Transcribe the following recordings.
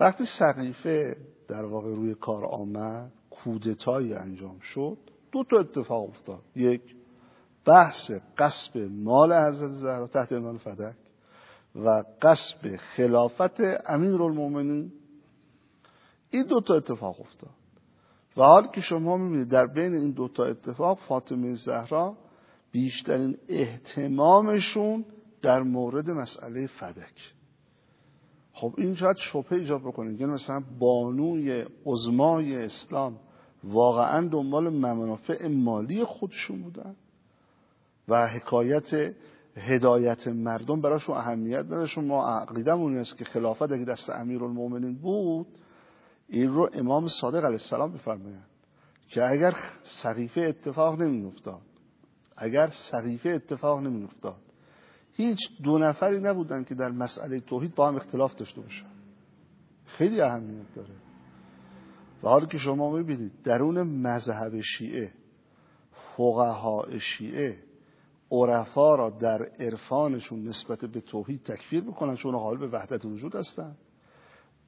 وقتی سقیفه در واقع روی کار آمد کودتایی انجام شد دو تا اتفاق افتاد. یک بحث قصب مال حضرت زهرا تحت عنوان فدک و قصب خلافت امیر المومنین این دو تا اتفاق افتاد. و حال که شما می‌بینید در بین این دو تا اتفاق فاطمه زهرا بیشترین احتمامشون در مورد مسئله فدک. خب این شاید شبه ایجاب بکنید یعنی مثلا بانوی عزمای اسلام واقعا دنبال منافع مالی خودشون بودن و حکایت هدایت مردم براشون اهمیت نداشون ما عقیدمون است که خلافت اگه دست امیرالمومنین بود این رو امام صادق علیه السلام بفرمایند که اگر سقیفه اتفاق نمی افتاد اگر سقیفه اتفاق نمی افتاد هیچ دو نفری نبودن که در مسئله توحید با هم اختلاف داشته باشن خیلی اهمیت داره. و حالا که شما می‌بینید درون مذهب شیعه فقها شیعه عرفا را در عرفانشون نسبت به توحید تکفیر می‌کنن چون حال به وحدت وجود هستن.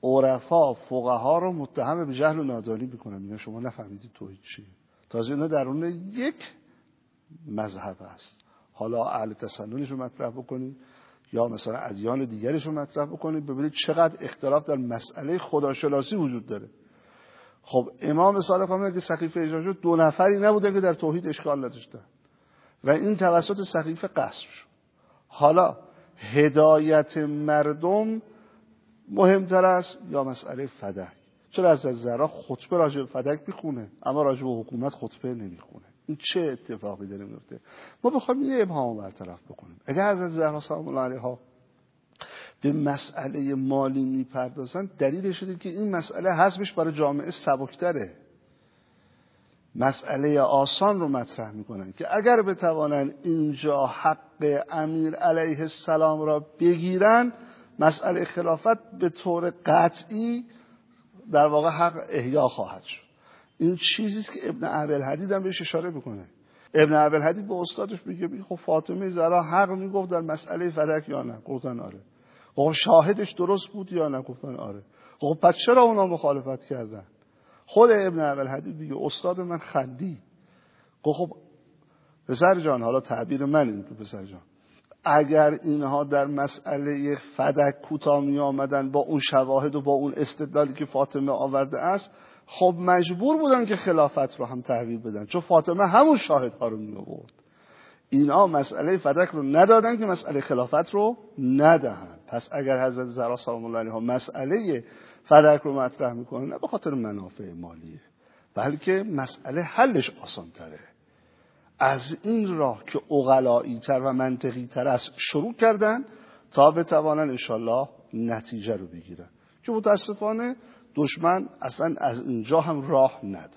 عرفا فقها را متهم به جهل و نادانی می‌کنن. میگن شما نفهمیدید توحید چیه. تازه اینا درون یک مذهب است حالا اهل تسننش رو مطرح بکنید یا مثلا ادیان دیگرش رو مطرح بکنید ببینید چقدر اختلاف در مسئله خداشناسی وجود داره. خب امام صادق فرمود که سقیفه اجرا شد دو نفری نبوده که در توحید اشکال نداشتن. و این توسط سقیفه قصر شد. حالا هدایت مردم مهمتر است یا مسئله فدک چرا از زرا خطبه راجع به فدک می‌خونه؟ اما راجع به حکومت خطبه نمی‌خونه. این چه اتفاقی داره میفته؟ ما بخوایم یه ابهام برطرف بکنیم. اگر از زهرا سلام الله علیها به مسئله مالی می‌پردازن دلیل شده که این مسئله حزمش برای جامعه سبکتره. مسئله آسان رو مطرح می‌کنن که اگر بتوانن اینجا حق امیر علیه السلام را بگیرن مسئله خلافت به طور قطعی در واقع حق احیا خواهد شد. این چیزی است که ابن عبل حدید هم بهش اشاره می‌کنه. ابن عبل حدید به استادش میگه خب فاطمه زرا حق می‌گفت در مسئله فدک یا نه؟ گفتن آره. خب شاهدش درست بود یا نه؟ گفتن آره. خب پس چرا اونا مخالفت کردن؟ خود ابن عبل حدید میگه استاد من خندید. خب پسر جان حالا تعبیر من این که پسر جان. اگر اینها در مسئله فدک کوتاه می آمدن با اون شواهد و با اون استدلالی که فاطمه آورده است خب مجبور بودن که خلافت رو هم تحویل بدن. چون فاطمه همون شاهدها رو می آورد. اینا مسئله فدک رو ندادن که مسئله خلافت رو ندهن. پس اگر حضرت زهرا سلام الله علیها مسئله فدک رو مطرح می‌کنه نه به خاطر منافع مالیه بلکه مسئله حلش آسان تره از این راه که اغلایی تر و منطقی تر است شروع کردن تا بتوانن انشالله نتیجه رو بگیرن. که متاسفانه دشمن اصلا از اینجا هم راه نداد.